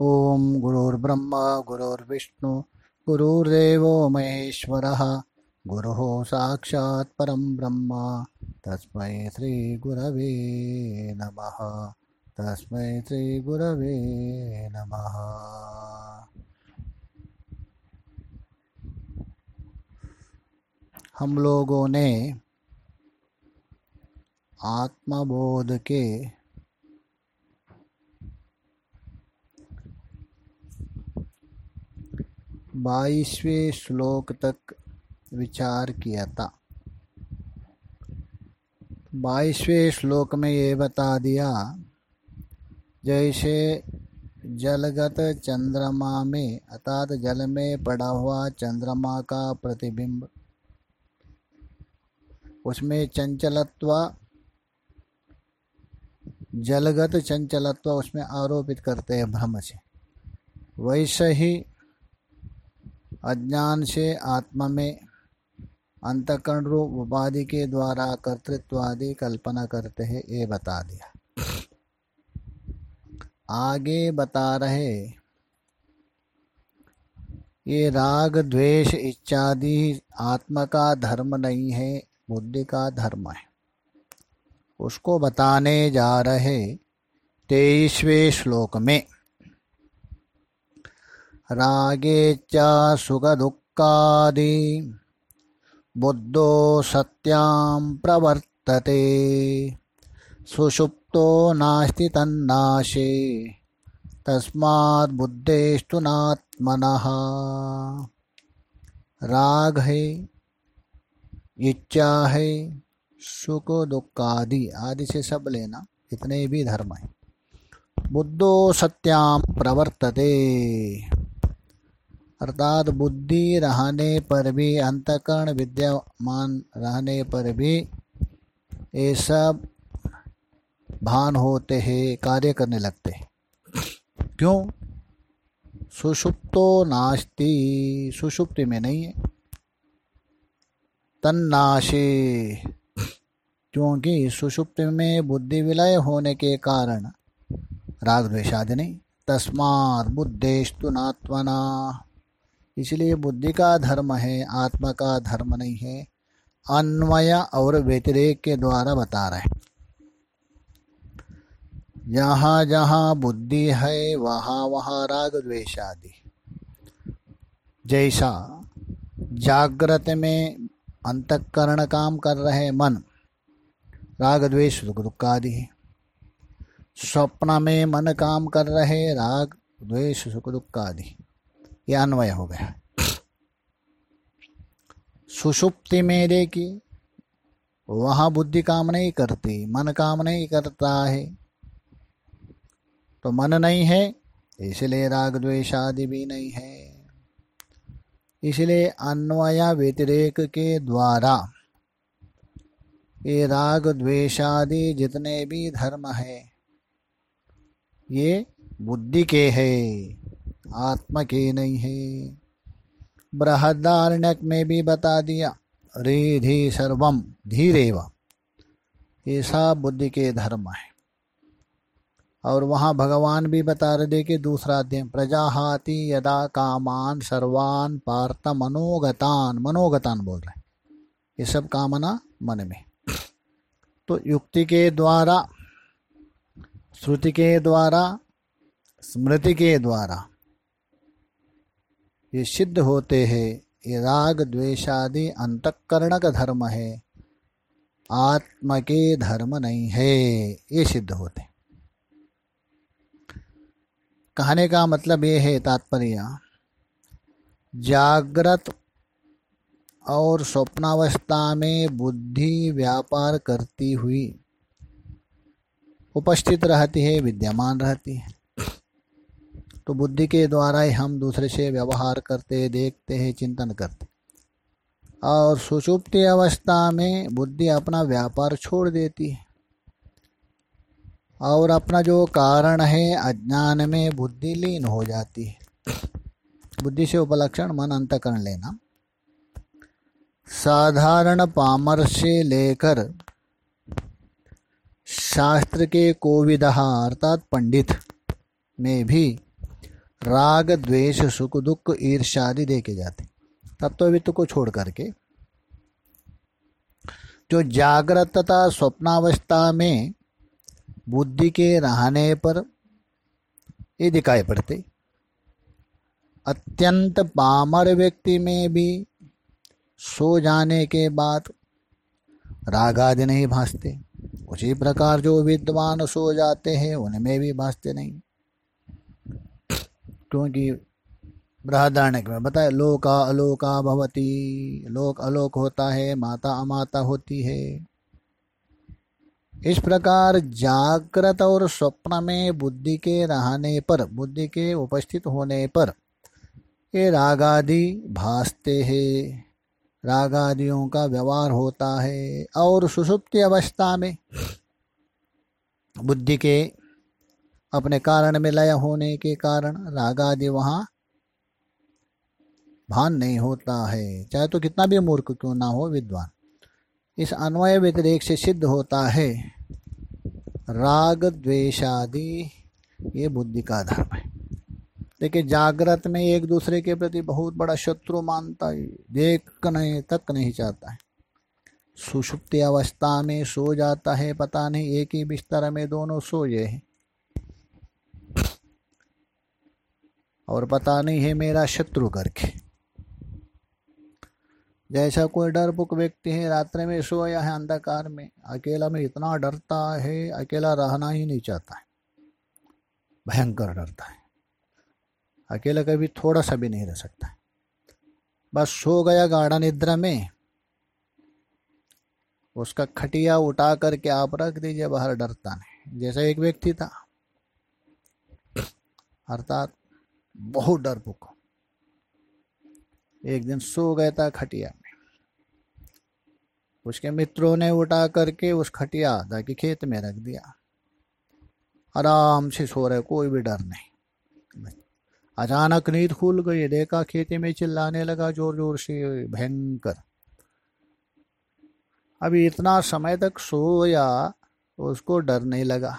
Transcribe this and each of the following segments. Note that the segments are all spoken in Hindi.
ॐ गुरुर्ब्रह्मा, गुरुर्विष्णु, गुरुर्देवो महेश्वरः, गुरुः साक्षात् परं ब्रह्म, तस्मै श्रीगुरवे नमः, तस्मै श्रीगुरवे नमः। हम लोगों ने आत्मबोध के बाईसवें श्लोक तक विचार किया था। बाईसवें श्लोक में ये बता दिया, जैसे जलगत चंद्रमा में, अर्थात जल में पड़ा हुआ चंद्रमा का प्रतिबिंब, उसमें चंचलत्व, जलगत चंचलत्व उसमें आरोपित करते हैं भ्रम से। वैसे ही अज्ञान से आत्मा में अंतकरण रूप उपाधि के द्वारा कर्तृत्व आदि कल्पना करते हैं, ये बता दिया। आगे बता रहे, ये राग, द्वेष, इत्यादि आत्मा का धर्म नहीं है, बुद्धि का धर्म है। उसको बताने जा रहे तेईसवें श्लोक में। रागे च सुखदुःखादि। बुद्धो सत्यां प्रवर्तते। सुषुप्तो नास्ति तन्नाशे। तस्मात् बुद्धेस्तु नात्मनः। राग है इच्छा है सुख दुख आदि आदि से सब लेना इतने भी धर्म है। बुद्धो सत्याम प्रवर्तते। अर्थात बुद्धि रहने पर भी, अंतकरण विद्यमान रहने पर भी ये सब भान होते हैं, कार्य करने लगते क्यों? सुषुप्तो नास्ति, सुषुप्ति में नहीं है। तन्नाशे, क्योंकि सुषुप्ति में बुद्धि विलय होने के कारण राग द्वेषादि नहीं। तस्मात् बुद्धेस्तु नात्मना इसलिए बुद्धि का धर्म है, आत्मा का धर्म नहीं है। अन्वय और व्यतिरेक के द्वारा बता रहे जहाँ जहाँ बुद्धि है, वहाँ वहाँ राग द्वेष आदि। जैसा जागृत में अंतकरण काम कर रहे मन, राग द्वेष, दुख दुख आदि। है स्वप्न में मन काम कर रहे, राग द्वेष, सुख दुख आदि। ये अन्वय हो गया। सुषुप्ति में देखिए वहाँ बुद्धि काम नहीं करती, मन काम नहीं करता है। तो मन नहीं है, इसलिए राग द्वेष आदि भी नहीं है। इसलिए अन्वय व्यतिरेक के द्वारा ये राग द्वेषादि जितने भी धर्म है, ये बुद्धि के है। आत्मा के नहीं है बृहदारण्यक में भी बता दिया रिधि सर्वम धीरेव सब बुद्धि के धर्म है। और वहाँ भगवान भी बता रहे थे कि दूसरा अध्याय, प्रजाहाति यदा कामान सर्वान पार्थ मनोगतान मनोगतान बोल रहे ये सब कामना मन में। तो युक्ति के द्वारा, श्रुति के द्वारा, स्मृति के द्वारा ये सिद्ध होते हैं। ये राग द्वेषादि अंतकरण का धर्म है। आत्मा के धर्म नहीं है। ये सिद्ध होते कहने का मतलब ये है तात्पर्य, जागृत और स्वप्नावस्था में बुद्धि व्यापार करती हुई उपस्थित रहती है, विद्यमान रहती है। तो बुद्धि के द्वारा ही हम दूसरे से व्यवहार करते, देखते हैं, चिंतन करते और सुषुप्ति अवस्था में बुद्धि अपना व्यापार छोड़ देती है। और अपना जो कारण है अज्ञान में, बुद्धि लीन हो जाती है। बुद्धि से उपलक्षण मन अंतकरण लेना। साधारण पामर से लेकर शास्त्र के कोविदहा अर्थात पंडित में भी राग, द्वेष, सुख, दुख ईर्षादि देखे जाते। तत्ववित्त को छोड़ करके जो जागृत तथा स्वप्नावस्था में बुद्धि के रहने पर ये दिखाई पड़ते। अत्यंत पामर व्यक्ति में भी सो जाने के बाद राग आदि नहीं भासते। उसी प्रकार जो विद्वान सो जाते हैं, उनमें भी भासते नहीं। क्योंकि बृहदारण्य में बताए लोका अलोका भवती, लोक अलोक होता है, माता अमाता होती है। इस प्रकार जागृत और स्वप्न में बुद्धि के रहने पर, बुद्धि के उपस्थित होने पर ये रागादि भासते हैं। रागादियों का व्यवहार होता है और सुसुप्ति अवस्था में बुद्धि के अपने कारण में लय होने के कारण राग आदि वहाँ भान नहीं होता है। चाहे तो कितना भी मूर्ख क्यों ना हो, विद्वान। इस अन्वय व्यतिरेक से सिद्ध होता है, राग द्वेषादि ये बुद्धि का धर्म है। देखिए, जागृत में एक दूसरे के प्रति बहुत बड़ा शत्रु मानता है, देख नहीं तक नहीं चाहता है। सुषुप्ति अवस्था में सो जाता है, पता नहीं एक ही बिस्तर में दोनों सोए हैं। और पता नहीं है मेरा शत्रु करके। जैसा कोई डरपुक व्यक्ति है, रात्रि में सोया है अंधकार में, अकेला में इतना डरता है, अकेला रहना ही नहीं चाहता है। भयंकर डरता है। अकेला कभी थोड़ा सा भी नहीं रह सकता है। बस सो गया गाढ़ा निद्रा में। उसका खटिया उठा करके आप रख दीजिए, बाहर डरता नहीं। जैसा एक व्यक्ति था। अर्थात बहुत डरपुक एक दिन सो गया था खटिया में। उसके मित्रों ने उठा करके उस खटिया ताकि खेत में रख दिया। आराम से सो रहे, कोई भी डर नहीं। अचानक नींद खुल गई, देखा खेती में चिल्लाने लगा ज़ोर ज़ोर से, भयंकर। अभी इतना समय तक सोया, उसको डर नहीं लगा।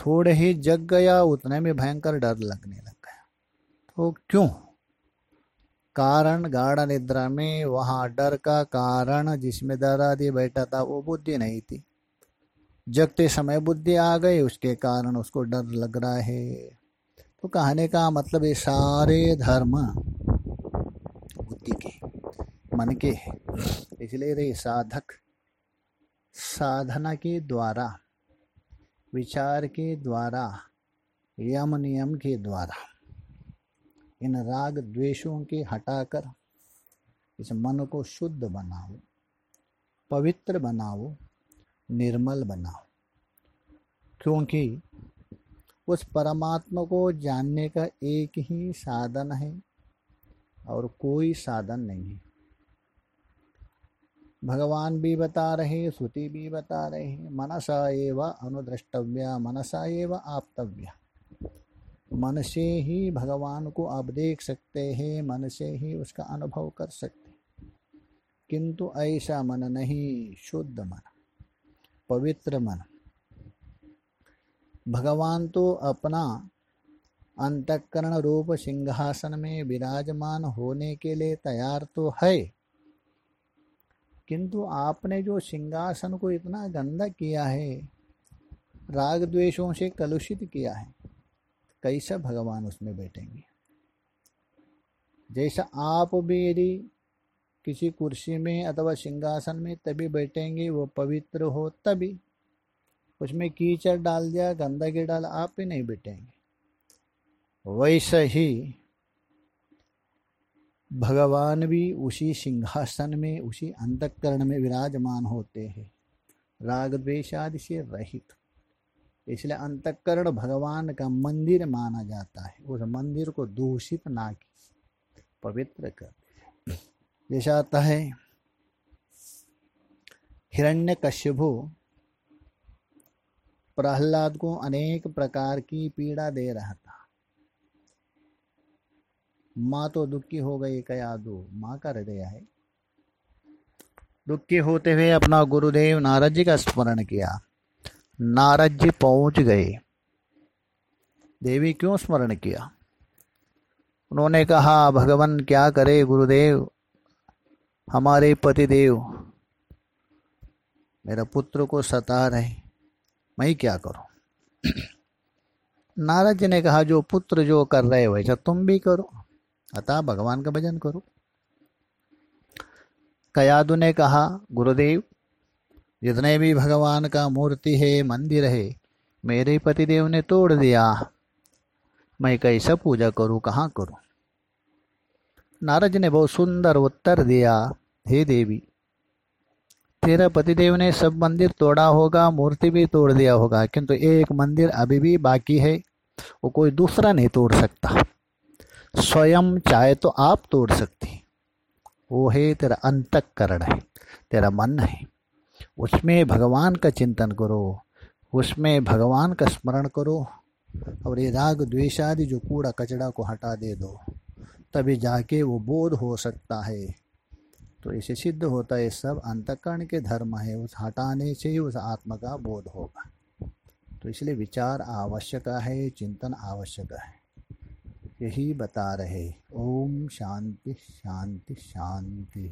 थोड़े ही जग गया, उतने में भयंकर डर लगने लग। तो क्यों? कारण गाढ़ निद्रा में वहाँ डर का कारण जिसमें डर आदि बैठा था, वो बुद्धि नहीं थी। जगते समय बुद्धि आ गई, उसके कारण उसको डर लग रहा है। तो कहने का मतलब ये सारे धर्म बुद्धि के, मन के है। इसलिए रे साधक, साधना के द्वारा, विचार के द्वारा, यम नियम के द्वारा इन राग द्वेषों के हटाकर इस मन को शुद्ध बनाओ, पवित्र बनाओ, निर्मल बनाओ। क्योंकि उस परमात्मा को जानने का एक ही साधन है और कोई साधन नहीं है। भगवान भी बता रहे श्रुति भी बता रहे मनसा एवं अनुद्रष्टव्या, मनसा एवं आप्तव्या। मन से ही भगवान को आप देख सकते हैं मन से ही उसका अनुभव कर सकते किंतु ऐसा मन नहीं, शुद्ध मन, पवित्र मन। भगवान तो अपना अंतकरण रूप सिंहासन में विराजमान होने के लिए तैयार तो है, किंतु आपने जो सिंहासन को इतना गंदा किया है राग द्वेषों से कलुषित किया है कैसा भगवान उसमें बैठेंगे? जैसा आप भी यदि किसी कुर्सी में अथवा सिंहासन में तभी बैठेंगे, वो पवित्र हो तभी। उसमें कीचड़ डाल दिया, गंदगी डाल, आप भी नहीं बैठेंगे। वैसे ही भगवान भी उसी सिंहासन में, उसी अंतकरण में विराजमान होते हैं। राग द्वेषादि से रहित। इसलिए अंतकरण भगवान का मंदिर माना जाता है। उस मंदिर को दूषित ना पवित्र कर। जैसा आता है हिरण्य कश्यभु प्रहलाद को अनेक प्रकार की पीड़ा दे रहा था। माँ तो दुखी हो गई, कया दो? माँ का हृदय है। दुखी होते हुए अपना गुरुदेव नारद जी का स्मरण किया। नारद जी पहुँच गए। देवी क्यों स्मरण किया? उन्होंने कहा, भगवान, क्या करे गुरुदेव? हमारे पतिदेव, मेरा पुत्र को सता रहे, मैं क्या करूँ? नारद जी ने कहा, जो पुत्र जो कर रहे, वैसा तुम भी करो, अतः भगवान का भजन करो। कयादु ने कहा, गुरुदेव जितने भी भगवान का मूर्ति है, मंदिर है, मेरे पतिदेव ने तोड़ दिया। मैं कैसा पूजा करूँ, कहाँ करूँ? नारद ने बहुत सुंदर उत्तर दिया, हे देवी, तेरा पतिदेव ने सब मंदिर तोड़ा होगा, मूर्ति भी तोड़ दिया होगा, किंतु एक मंदिर अभी भी बाकी है, वो कोई दूसरा नहीं तोड़ सकता। स्वयं चाहे तो आप तोड़ सकते वो है तेरा अंतकरण है, तेरा मन है। उसमें भगवान का चिंतन करो, उसमें भगवान का स्मरण करो और ये राग द्वेषादि जो कूड़ा कचड़ा को हटा दे दो, तभी जाके वो बोध हो सकता है। तो इसे सिद्ध होता है, सब अंतकरण के धर्म है, उस हटाने से ही उस आत्मा का बोध होगा। तो इसलिए विचार आवश्यक है, चिंतन आवश्यक है। यही बता रहे, ओम शांति शांति शांति।